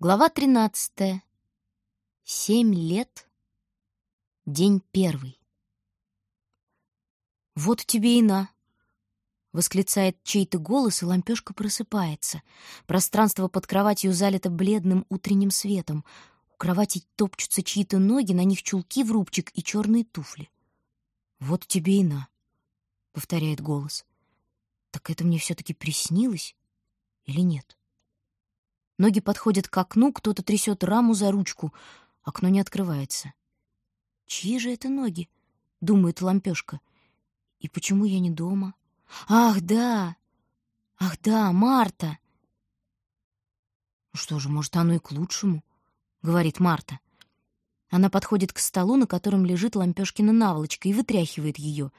Глава 13. Семь лет. День первый. «Вот тебе и на!» — восклицает чей-то голос, и лампёшка просыпается. Пространство под кроватью залито бледным утренним светом. У кровати топчутся чьи-то ноги, на них чулки в рубчик и черные туфли. «Вот тебе и на!» — повторяет голос. «Так это мне все-таки приснилось или нет?» Ноги подходят к окну, кто-то трясет раму за ручку. Окно не открывается. «Чьи же это ноги?» — думает лампёшка. «И почему я не дома?» «Ах, да! Ах, да, Марта!» «Ну «Что же, может, оно и к лучшему?» — говорит Марта. Она подходит к столу, на котором лежит лампёшкина наволочка, и вытряхивает ее.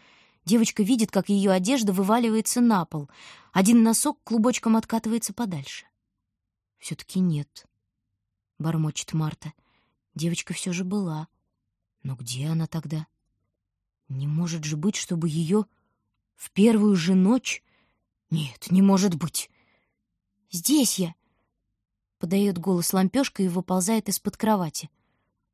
Девочка видит, как ее одежда вываливается на пол. Один носок клубочком откатывается подальше. Все-таки нет, бормочет Марта. Девочка все же была. Но где она тогда? Не может же быть, чтобы ее в первую же ночь... Нет, не может быть. Здесь я, подает голос лампёшка и выползает из-под кровати.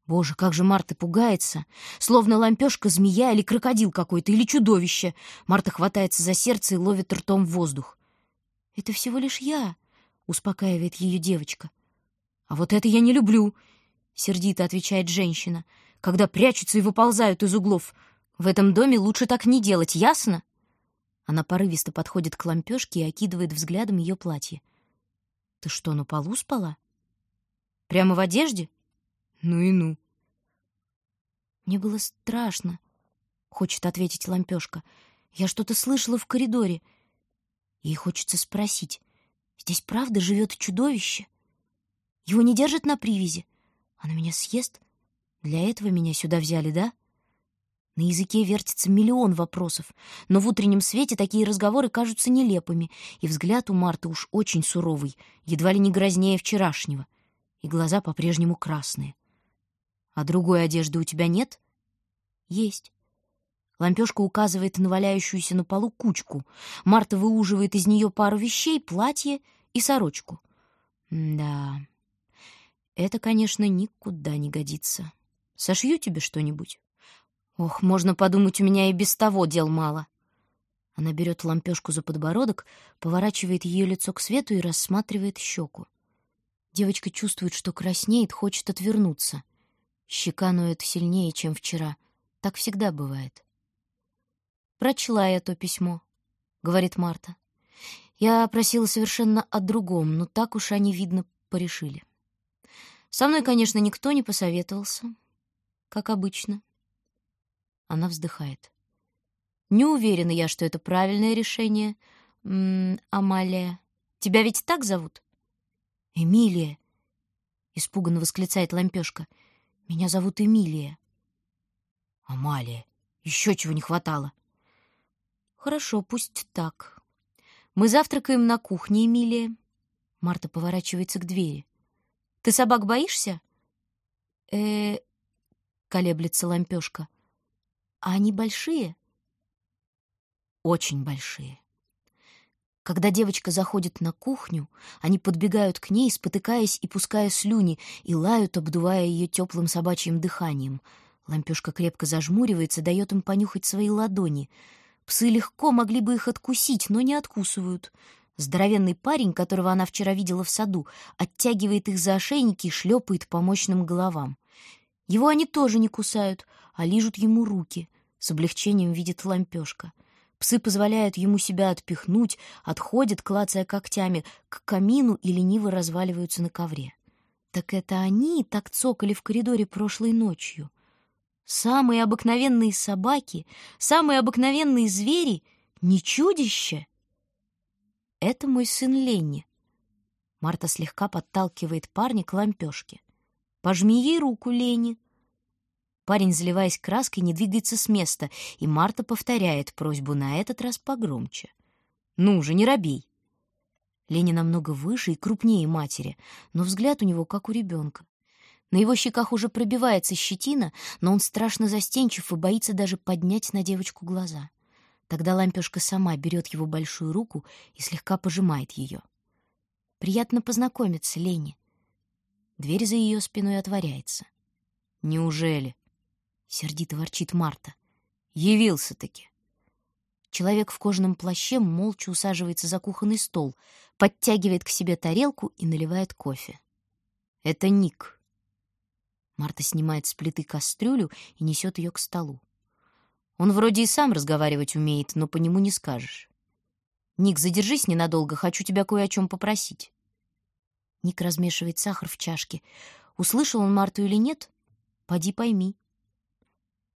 Боже, как же Марта пугается! Словно лампёшка змея или крокодил какой-то, или чудовище. Марта хватается за сердце и ловит ртом воздух. «Это всего лишь я», — успокаивает ее девочка. «А вот это я не люблю», — сердито отвечает женщина, «когда прячутся и выползают из углов. В этом доме лучше так не делать, ясно?» Она порывисто подходит к лампёшке и окидывает взглядом ее платье. «Ты что, на полу спала? Прямо в одежде? Ну и ну!» «Мне было страшно», — хочет ответить лампёшка. «Я что-то слышала в коридоре». Ей хочется спросить, Здесь правда живет чудовище? Его не держат на привязи? Оно меня съест? Для этого меня сюда взяли, да? На языке вертится миллион вопросов, но в утреннем свете такие разговоры кажутся нелепыми, и взгляд у Марты уж очень суровый, едва ли не грознее вчерашнего, и глаза по-прежнему красные. «А другой одежды у тебя нет?» «Есть. Лампёшка указывает на валяющуюся на полу кучку. Марта выуживает из нее пару вещей, платье и сорочку. Да, это, конечно, никуда не годится. Сошью тебе что-нибудь? Ох, можно подумать, у меня и без того дел мало. Она берет лампёшку за подбородок, поворачивает ее лицо к свету и рассматривает щеку. Девочка чувствует, что краснеет, хочет отвернуться. Щека ноет сильнее, чем вчера. Так всегда бывает. «Прочла я то письмо», — говорит Марта. «Я просила совершенно о другом, но так уж они, видно, порешили. Со мной, конечно, никто не посоветовался, как обычно». Она вздыхает. «Не уверена я, что это правильное решение, М -м, Амалия. Тебя ведь так зовут?» «Эмилия», — испуганно восклицает Лампёшка. «Меня зовут Эмилия». «Амалия, еще чего не хватало», Хорошо, пусть так. Мы завтракаем на кухне, Эмилия. Марта поворачивается к двери. Ты собак боишься? Э, колеблется лампёшка. А они большие? Очень большие. Когда девочка заходит на кухню, они подбегают к ней, спотыкаясь и пуская слюни, и лают, обдувая ее теплым собачьим дыханием. Лампёшка крепко зажмуривается, дает им понюхать свои ладони — Псы легко могли бы их откусить, но не откусывают. Здоровенный парень, которого она вчера видела в саду, оттягивает их за ошейники и шлепает по мощным головам. Его они тоже не кусают, а лижут ему руки. С облегчением видит лампёшка. Псы позволяют ему себя отпихнуть, отходят, клацая когтями, к камину и лениво разваливаются на ковре. Так это они так цокали в коридоре прошлой ночью. Самые обыкновенные собаки, самые обыкновенные звери — не чудище. Это мой сын Ленни. Марта слегка подталкивает парня к лампёшке. Пожми ей руку, Ленни. Парень, заливаясь краской, не двигается с места, и Марта повторяет просьбу на этот раз погромче. «Ну же, не робей!» Леня намного выше и крупнее матери, но взгляд у него как у ребенка. На его щеках уже пробивается щетина, но он страшно застенчив и боится даже поднять на девочку глаза. Тогда лампёшка сама берет его большую руку и слегка пожимает ее. «Приятно познакомиться, Лени». Дверь за ее спиной отворяется. «Неужели?» — сердито ворчит Марта. «Явился-таки». Человек в кожаном плаще молча усаживается за кухонный стол, подтягивает к себе тарелку и наливает кофе. «Это Ник». Марта снимает с плиты кастрюлю и несет ее к столу. Он вроде и сам разговаривать умеет, но по нему не скажешь. «Ник, задержись ненадолго, хочу тебя кое о чем попросить». Ник размешивает сахар в чашке. Услышал он Марту или нет? Поди пойми.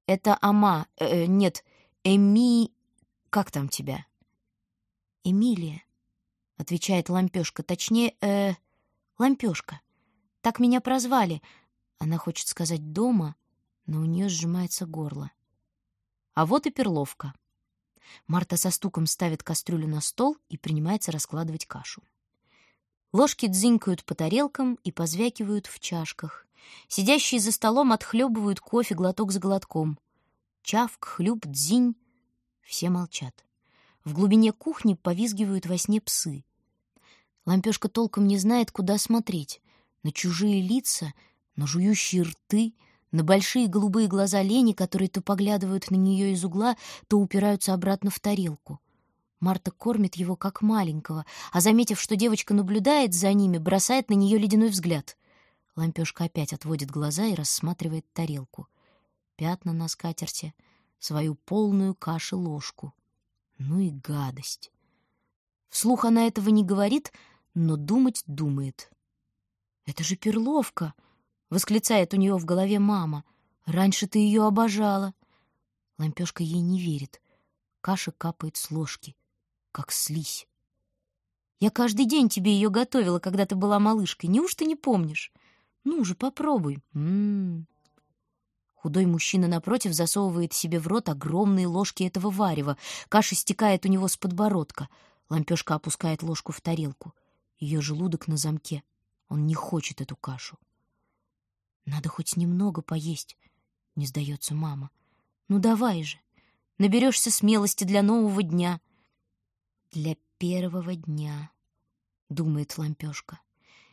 Это Ама, э, э, нет, Эми... Как там тебя? Эмилия, отвечает Лампешка, точнее, э, Лампешка. Так меня прозвали. Она хочет сказать «дома», но у нее сжимается горло. А вот и перловка. Марта со стуком ставит кастрюлю на стол и принимается раскладывать кашу. Ложки дзынькают по тарелкам и позвякивают в чашках. Сидящие за столом отхлебывают кофе глоток за глотком. Чавк, хлюп, дзинь. Все молчат. В глубине кухни повизгивают во сне псы. Лампешка толком не знает, куда смотреть. На чужие лица, на жующие рты, на большие голубые глаза Лени, которые то поглядывают на нее из угла, то упираются обратно в тарелку. Марта кормит его как маленького, а, заметив, что девочка наблюдает за ними, бросает на нее ледяной взгляд. Лампешка опять отводит глаза и рассматривает тарелку. Пятна на скатерти, свою полную каши ложку. Ну и гадость. Вслух она этого не говорит, но думать думает. «Это же перловка!» — восклицает у нее в голове мама. «Раньше ты ее обожала!» Лампешка ей не верит. Каша капает с ложки как слизь. Я каждый день тебе ее готовила, когда ты была малышкой. Неужто не помнишь? Ну же, попробуй. М-м. Худой мужчина напротив засовывает себе в рот огромные ложки этого варева. Каша стекает у него с подбородка. Лампешка опускает ложку в тарелку. Ее желудок на замке. Он не хочет эту кашу. Надо хоть немного поесть, не сдается мама. Ну давай же, наберешься смелости для нового дня для первого дня, думает лампешка.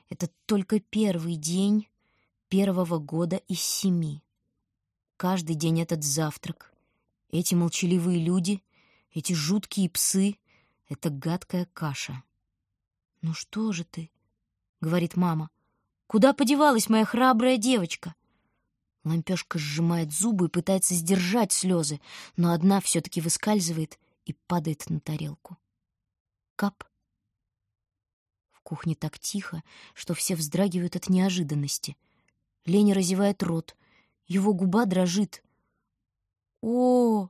Это только первый день первого года из семи. Каждый день этот завтрак, эти молчаливые люди, эти жуткие псы, эта гадкая каша. «Ну что же ты?» — говорит мама. «Куда подевалась моя храбрая девочка?» Лампешка сжимает зубы и пытается сдержать слезы, но одна все-таки выскальзывает и падает на тарелку. Кап. В кухне так тихо, что все вздрагивают от неожиданности. Леня разевает рот. Его губа дрожит. О!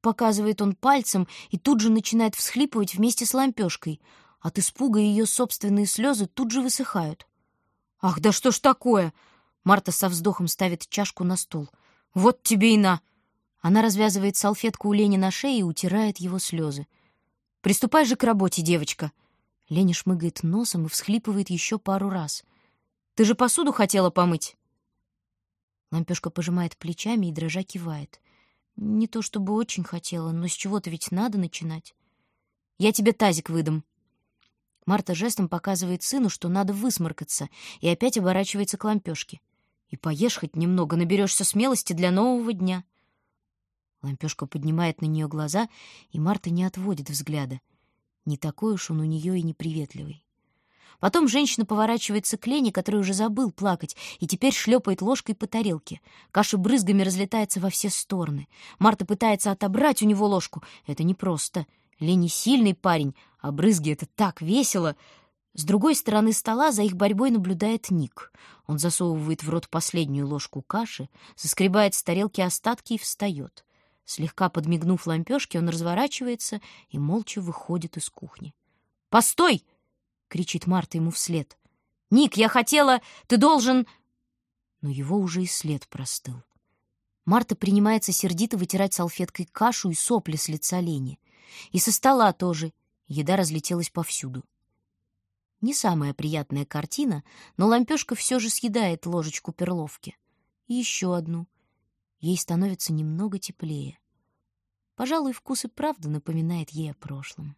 Показывает он пальцем и тут же начинает всхлипывать вместе с лампешкой. От испуга ее собственные слезы тут же высыхают. «Ах, да что ж такое!» Марта со вздохом ставит чашку на стол. «Вот тебе и на!» Она развязывает салфетку у Лени на шее и утирает его слезы. Приступай же к работе, девочка. Леня шмыгает носом и всхлипывает еще пару раз. Ты же посуду хотела помыть? Лампешка пожимает плечами и дрожа кивает. Не то чтобы очень хотела, но с чего-то ведь надо начинать. Я тебе тазик выдам. Марта жестом показывает сыну, что надо высморкаться, и опять оборачивается к лампешке. И поешь хоть немного, наберешься смелости для нового дня. Лампешка поднимает на нее глаза, и Марта не отводит взгляда. Не такой уж он у нее и неприветливый. Потом женщина поворачивается к Лене, который уже забыл плакать, и теперь шлепает ложкой по тарелке. Каша брызгами разлетается во все стороны. Марта пытается отобрать у него ложку. Это непросто. Лене сильный парень, а брызги — это так весело. С другой стороны стола за их борьбой наблюдает Ник. Он засовывает в рот последнюю ложку каши, соскребает с тарелки остатки и встает. Слегка подмигнув лампешке, он разворачивается и молча выходит из кухни. «Постой!» — кричит Марта ему вслед. «Ник, я хотела... Ты должен...» Но его уже и след простыл. Марта принимается сердито вытирать салфеткой кашу и сопли с лица Лени. И со стола тоже. Еда разлетелась повсюду. Не самая приятная картина, но лампешка все же съедает ложечку перловки. Еще одну — ей становится немного теплее. Пожалуй, вкус и правда напоминает ей о прошлом.